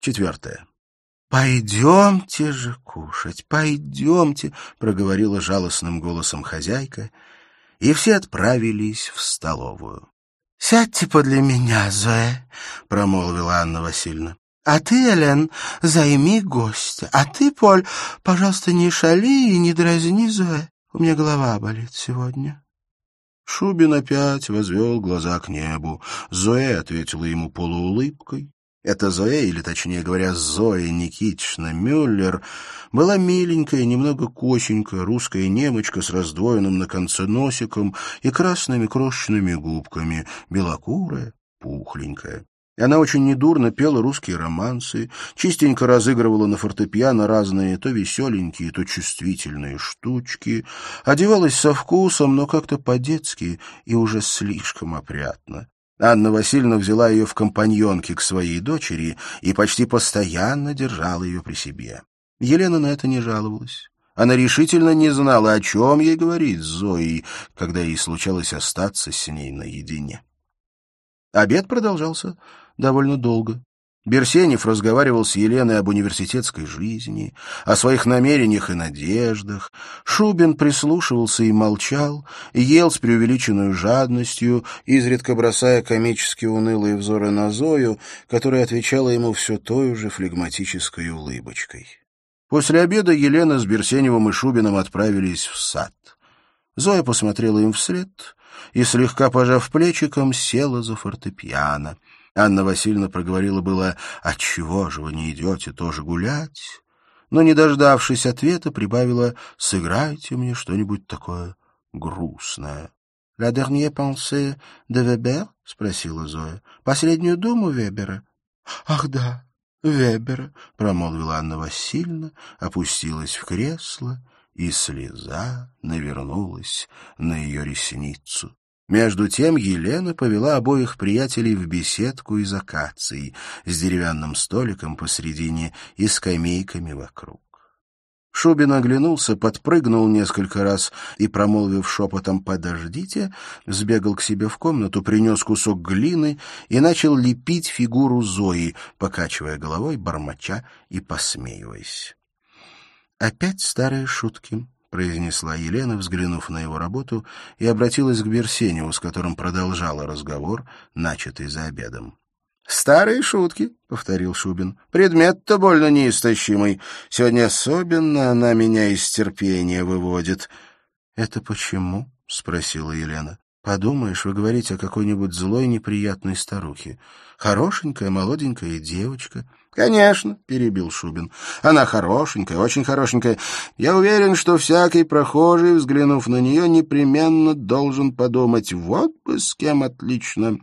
Четвертое. «Пойдемте же кушать, пойдемте», — проговорила жалостным голосом хозяйка, и все отправились в столовую. «Сядьте подле меня, Зоя», — промолвила Анна Васильевна. «А ты, Элен, займи гостя. А ты, Поль, пожалуйста, не шали и не дразни Зоя. У меня голова болит сегодня». Шубин опять возвел глаза к небу. Зоя ответила ему полуулыбкой. Эта Зоя, или точнее говоря, Зоя Никитична Мюллер, была миленькая, немного косенькая русская немочка с раздвоенным на конце носиком и красными крошечными губками, белокурая, пухленькая. Она очень недурно пела русские романсы, чистенько разыгрывала на фортепиано разные то веселенькие, то чувствительные штучки, одевалась со вкусом, но как-то по-детски и уже слишком опрятно. Анна Васильевна взяла ее в компаньонки к своей дочери и почти постоянно держала ее при себе. Елена на это не жаловалась. Она решительно не знала, о чем ей говорить Зоей, когда ей случалось остаться с ней наедине. Обед продолжался довольно долго. Берсенев разговаривал с Еленой об университетской жизни, о своих намерениях и надеждах. Шубин прислушивался и молчал, ел с преувеличенной жадностью, изредка бросая комически унылые взоры на Зою, которая отвечала ему все той же флегматической улыбочкой. После обеда Елена с Берсеневым и Шубиным отправились в сад. Зоя посмотрела им вслед и, слегка пожав плечиком, села за фортепиано — Анна Васильевна проговорила было «Отчего же вы не идете тоже гулять?» но, не дождавшись ответа, прибавила «Сыграйте мне что-нибудь такое грустное». «La dernière pensée de Weber?» — спросила Зоя. «Последнюю думу Вебера?» «Ах да, Вебера», — промолвила Анна Васильевна, опустилась в кресло, и слеза навернулась на ее ресницу. Между тем Елена повела обоих приятелей в беседку из акаций с деревянным столиком посредине и скамейками вокруг. Шубин оглянулся, подпрыгнул несколько раз и, промолвив шепотом «подождите», сбегал к себе в комнату, принес кусок глины и начал лепить фигуру Зои, покачивая головой, бормоча и посмеиваясь. Опять старые шутки. — произнесла Елена, взглянув на его работу, и обратилась к Берсеневу, с которым продолжала разговор, начатый за обедом. «Старые шутки», — повторил Шубин. «Предмет-то больно неистощимый. Сегодня особенно она меня из терпения выводит». «Это почему?» — спросила Елена. «Подумаешь, вы говорите о какой-нибудь злой неприятной старухе. Хорошенькая молоденькая девочка». «Конечно», — перебил Шубин. «Она хорошенькая, очень хорошенькая. Я уверен, что всякий прохожий, взглянув на нее, непременно должен подумать, вот бы с кем отлично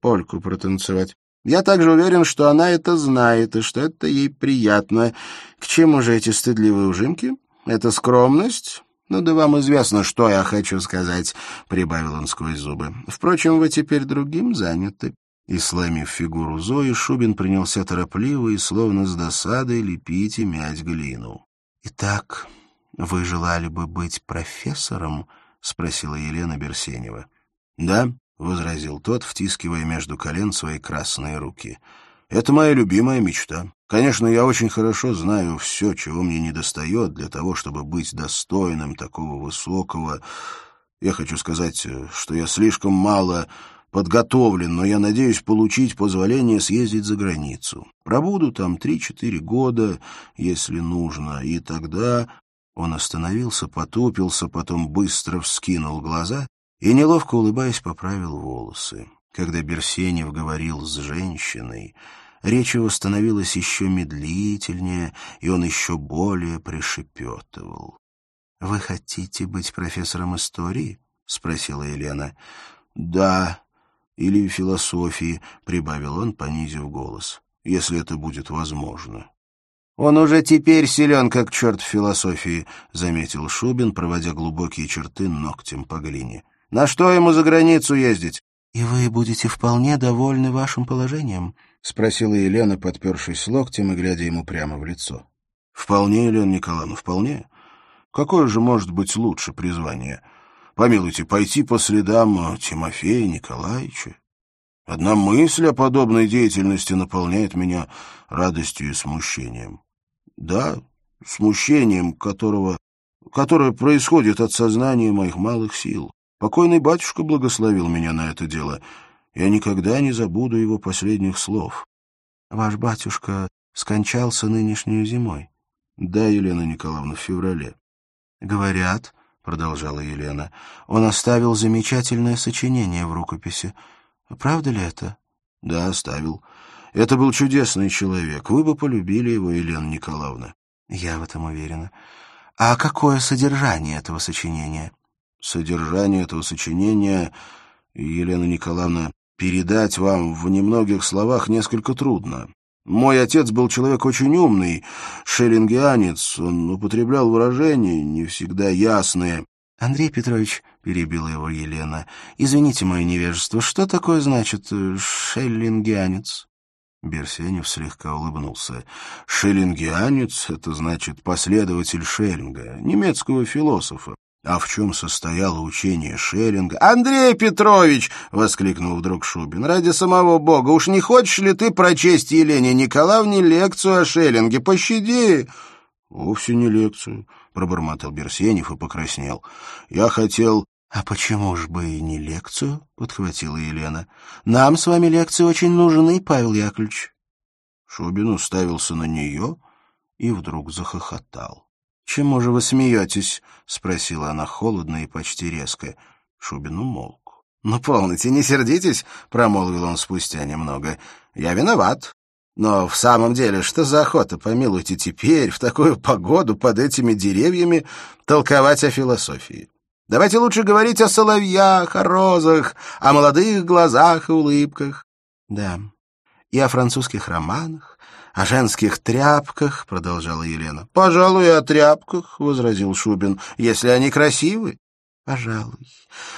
польку протанцевать. Я также уверен, что она это знает и что это ей приятно. К чему же эти стыдливые ужимки? Это скромность?» «Ну да вам известно, что я хочу сказать», — прибавил он сквозь зубы. «Впрочем, вы теперь другим заняты. И, сломив фигуру Зои, Шубин принялся торопливо и, словно с досадой, лепить и мять глину. — Итак, вы желали бы быть профессором? — спросила Елена Берсенева. — Да, — возразил тот, втискивая между колен свои красные руки. — Это моя любимая мечта. Конечно, я очень хорошо знаю все, чего мне недостает для того, чтобы быть достойным такого высокого... Я хочу сказать, что я слишком мало подготовлен, но я надеюсь получить позволение съездить за границу. Пробуду там три-четыре года, если нужно, и тогда...» Он остановился, потупился, потом быстро вскинул глаза и, неловко улыбаясь, поправил волосы. Когда Берсенев говорил с женщиной, речь его становилась еще медлительнее, и он еще более пришепетывал. «Вы хотите быть профессором истории?» — спросила Елена. «Да», или философии, — прибавил он, понизив голос, — если это будет возможно. — Он уже теперь силен, как черт в философии, — заметил Шубин, проводя глубокие черты ногтем по глине. — На что ему за границу ездить? — И вы будете вполне довольны вашим положением? — спросила Елена, подпершись локтем и глядя ему прямо в лицо. — Вполне, Елена Николаевна, вполне. Какое же может быть лучше призвание? — Помилуйте, пойти по следам Тимофея Николаевича. Одна мысль о подобной деятельности наполняет меня радостью и смущением. Да, смущением, которого, которое происходит от сознания моих малых сил. Покойный батюшка благословил меня на это дело. Я никогда не забуду его последних слов. Ваш батюшка скончался нынешнюю зимой. Да, Елена Николаевна, в феврале. Говорят, продолжала Елена, он оставил замечательное сочинение в рукописи. Правда ли это? Да, оставил. Это был чудесный человек. Вы бы полюбили его, Елена Николаевна. Я в этом уверена. А какое содержание этого сочинения? Содержание этого сочинения, Елена Николаевна, передать вам в немногих словах несколько трудно. Мой отец был человек очень умный, шеллингианец. Он употреблял выражения, не всегда ясные. — Андрей Петрович, — перебила его Елена, — извините мое невежество, что такое значит э, шеллингианец? Берсенев слегка улыбнулся. «Шеллингианец — это значит последователь Шеллинга, немецкого философа. А в чем состояло учение Шеллинга? «Андрей Петрович!» — воскликнул вдруг Шубин. «Ради самого Бога, уж не хочешь ли ты прочесть Елене Николаевне лекцию о Шеллинге? Пощади!» «Вовсе не лекцию», — пробормотал Берсенев и покраснел. «Я хотел...» «А почему ж бы и не лекцию?» — подхватила Елена. «Нам с вами лекции очень нужны, Павел Яковлевич». Шубин уставился на нее и вдруг захохотал. «Чему же вы смеетесь?» — спросила она холодно и почти резко. Шубин умолк. «Ну, полноте, не сердитесь», — промолвил он спустя немного. «Я виноват. Но в самом деле, что за охота, помилуйте, теперь, в такую погоду, под этими деревьями, толковать о философии? Давайте лучше говорить о соловьях, о розах, о молодых глазах и улыбках. Да, и о французских романах, о женских тряпках, — продолжала Елена. — Пожалуй, о тряпках, — возразил Шубин, — если они красивы. — Пожалуй.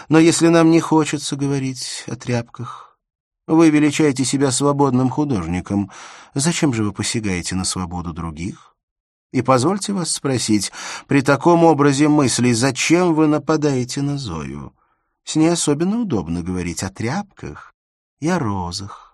Но если нам не хочется говорить о тряпках, вы величаете себя свободным художником, зачем же вы посягаете на свободу других? И позвольте вас спросить, при таком образе мыслей, зачем вы нападаете на Зою? С ней особенно удобно говорить о тряпках и о розах.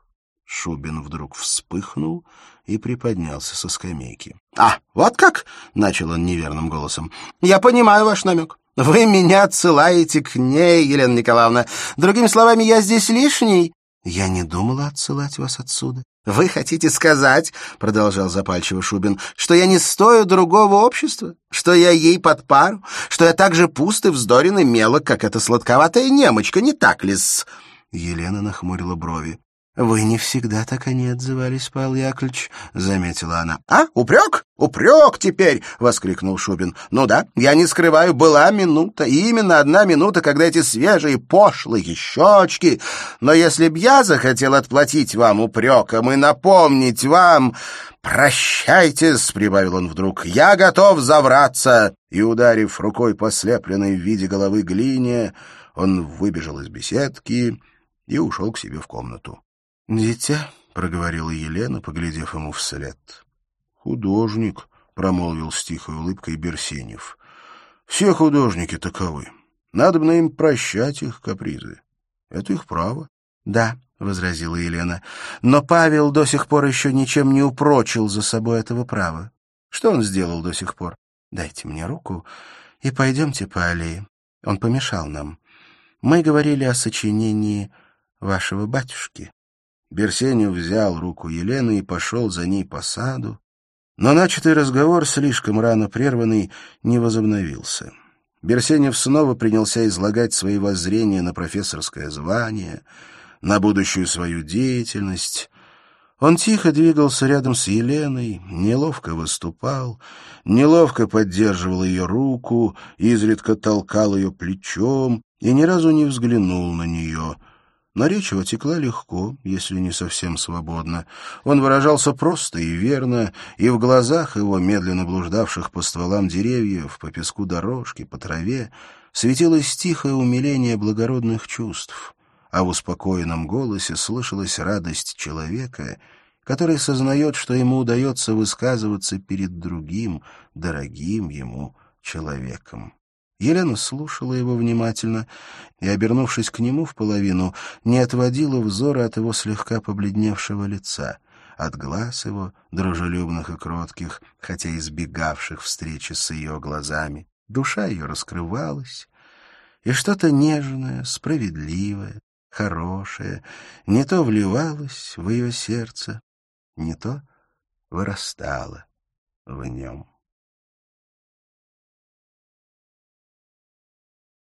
Шубин вдруг вспыхнул и приподнялся со скамейки. — А, вот как? — начал он неверным голосом. — Я понимаю ваш намек. Вы меня отсылаете к ней, Елена Николаевна. Другими словами, я здесь лишний. Я не думала отсылать вас отсюда. Вы хотите сказать, — продолжал запальчиво Шубин, — что я не стою другого общества, что я ей под пару, что я так же пуст и вздорен и мелок, как эта сладковатая немочка, не так ли-с? Елена нахмурила брови. «Вы не всегда так они отзывались, Павел Яковлевич», — заметила она. «А, упрек? Упрек теперь!» — воскликнул Шубин. «Ну да, я не скрываю, была минута, именно одна минута, когда эти свежие пошлые щечки. Но если б я захотел отплатить вам упреком и напомнить вам... «Прощайтесь!» — прибавил он вдруг. «Я готов завраться!» И, ударив рукой по слепленной в виде головы глине, он выбежал из беседки и ушел к себе в комнату. «Дитя», — проговорила Елена, поглядев ему вслед. «Художник», — промолвил с тихой улыбкой Берсенев. «Все художники таковы. Надо бы им прощать их капризы. Это их право». «Да», — возразила Елена, — «но Павел до сих пор еще ничем не упрочил за собой этого права. Что он сделал до сих пор? Дайте мне руку и пойдемте по аллее. Он помешал нам. Мы говорили о сочинении вашего батюшки». Берсенев взял руку Елены и пошел за ней по саду, но начатый разговор, слишком рано прерванный, не возобновился. Берсенев снова принялся излагать свои воззрения на профессорское звание, на будущую свою деятельность. Он тихо двигался рядом с Еленой, неловко выступал, неловко поддерживал ее руку, изредка толкал ее плечом и ни разу не взглянул на нее — но его текла легко, если не совсем свободно. Он выражался просто и верно, и в глазах его, медленно блуждавших по стволам деревьев, по песку дорожки, по траве, светилось тихое умиление благородных чувств, а в успокоенном голосе слышалась радость человека, который сознает, что ему удается высказываться перед другим, дорогим ему человеком. Елена слушала его внимательно и, обернувшись к нему в половину, не отводила взора от его слегка побледневшего лица, от глаз его, дружелюбных и кротких, хотя избегавших встречи с ее глазами. Душа ее раскрывалась, и что-то нежное, справедливое, хорошее не то вливалось в ее сердце, не то вырастало в нем.